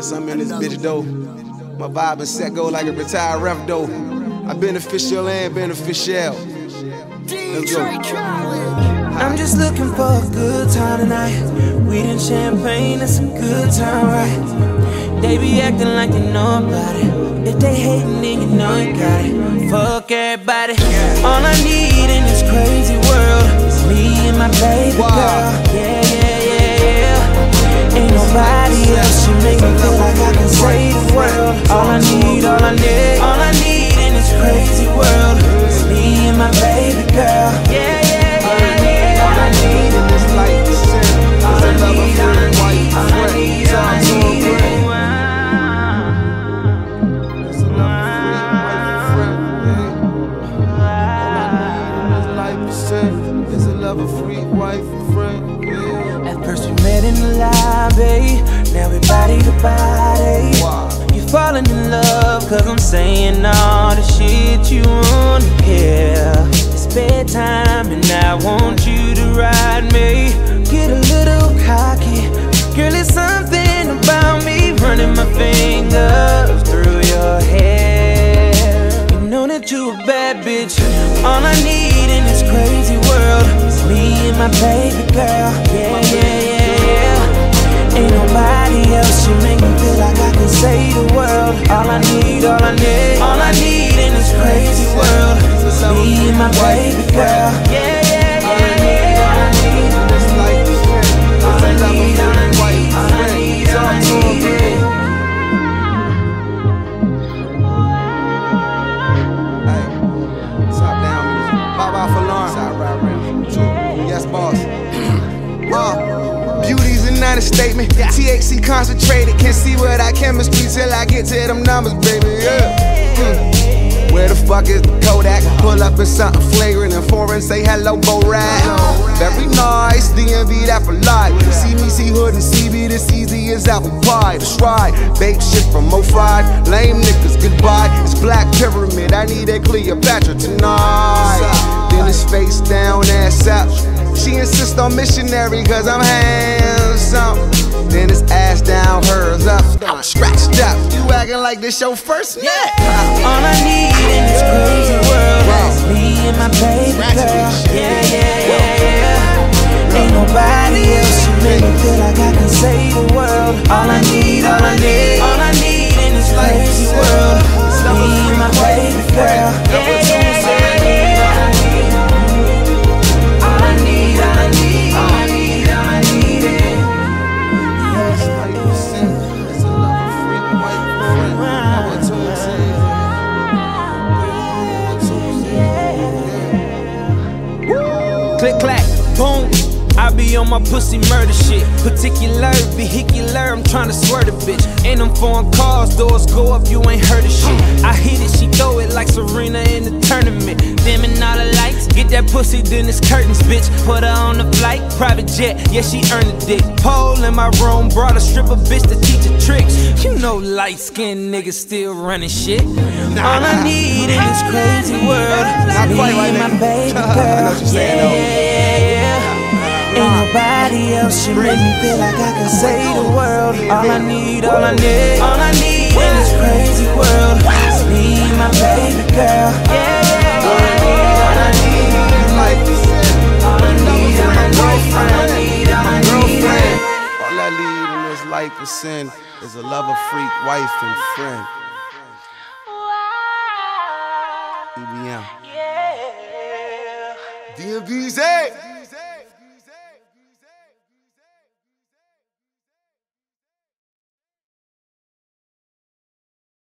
Yes, I'm in this bitch though. My vibe and set go like a retired ref though. I beneficial and beneficial. Let's go. I'm just looking for a good time tonight. Weed and champagne, that's a good time, right? They be acting like they know about it. If they hating, then you know you got it. Fuck everybody. All I need in this crazy world is me and my baby girl. Yeah, yeah, yeah, feel like I can save the world. All I need, all I need, all I need in this crazy world is me and my baby girl. Yeah, yeah, yeah, yeah. All I need in this life is. Is love of friend, wife, friend. Talk to a friend. It's a love of free wife and friend. Yeah. First we met in the lobby, now we body to body. Wow. You falling in love, cause I'm saying all the shit you wanna hear. It's bedtime and I want you to ride me. Get a little cocky, girl, it's something about me running my fingers through your hair. You know that you a bad bitch. All I need in this crazy world is me and my baby girl. Yeah, All I need, all I need, all I need an understatement. THC concentrated. Can't see what that chemistry till I get to them numbers, baby. Yeah. Mm. Where the fuck is the Kodak? Pull up in something flagrant and foreign, say hello, Borat. Very nice, DMV that for life. See me, see hood and CB, this easy as apple pie. That's right, bake shit from 05. Lame niggas, goodbye. It's Black Pyramid, I need that Cleopatra tonight. Then it's face down, ass up. She insists on missionary cause I'm handsome. Then it's ass down, hers up. I'm scratched up. You acting like this your first night? All I need in this crazy world is me and my baby girl. Yeah, yeah, yeah, yeah. Ain't nobody else. You make me feel like I can save the world. All I need, all I need, I on my pussy murder shit. Particular, vehicular, I'm tryna swear the bitch. Ain't them foreign cars, doors go up, you ain't heard of shit. I hit it, she throw it like Serena in the tournament. Dimming all the lights, get that pussy, then it's curtains, bitch. Put her on the flight, private jet, yeah, she earned a dick. Pole in my room, brought a stripper bitch to teach her tricks. You know, light skinned niggas still running shit. All I need in this crazy world is Not me quite right and my baby girl. I know what you're saying, yeah, should make me feel like I can save the world. All I need, all I need, all I need in this crazy world is me and my baby girl. Yeah, all I need, all I need, life is all I need, all My need, all I need, all I need. All I need in this life is sin. Is a lover, freak, wife, and friend. EBM. Yeah. DMVZ.